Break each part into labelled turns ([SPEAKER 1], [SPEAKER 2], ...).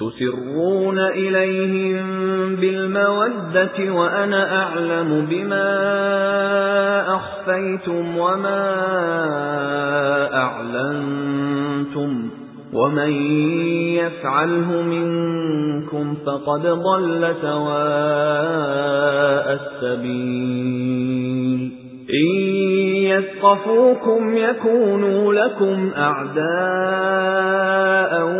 [SPEAKER 1] تُسِرُّونَ إِلَيْهِمْ بِالْمَوَدَّةِ وَأَنَا أَعْلَمُ بِمَا أَخْفَيْتُمْ وَمَا أَعْلَنتُمْ وَمَن يَفْعَلْهُ مِنكُمْ فَقَدْ ضَلَّ سَوَاءَ السَّبِيلِ إِن يَثْقَفُوكُمْ يَكُونُوا لَكُمْ أَعْدَاءً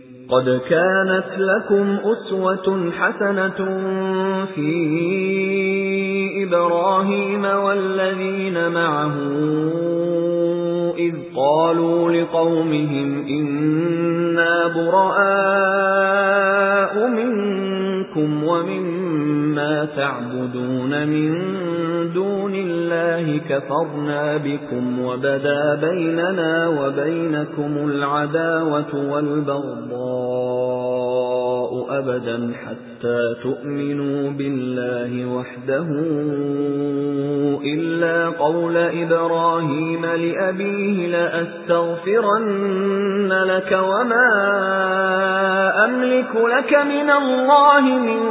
[SPEAKER 1] قَدْ كَانَتْ لَكُمْ أُسْوَةٌ حَسَنَةٌ فِي إِبْرَاهِيمَ وَالَّذِينَ مَعَهُ إِذْ قَالُوا لِقَوْمِهِمْ إِنَّا بُرَآءُ مِنكُمْ ومن تَعْبُدُونَ مِن دُونِ اللَّهِ كَفَرْنَا بِكُمْ وَبَدَا بَيْنَنَا وَبَيْنَكُمُ الْعَدَاوَةُ وَالْبَغْضَاءُ أَبَدًا حَتَّى تُؤْمِنُوا بِاللَّهِ وَحْدَهُ إِلَّا قَوْلَ إِبْرَاهِيمَ لِأَبِيهِ لَأَسْتَغْفِرَنَّ لَكَ وَمَا أَمْلِكُ لَكَ مِنَ اللَّهِ مِنْ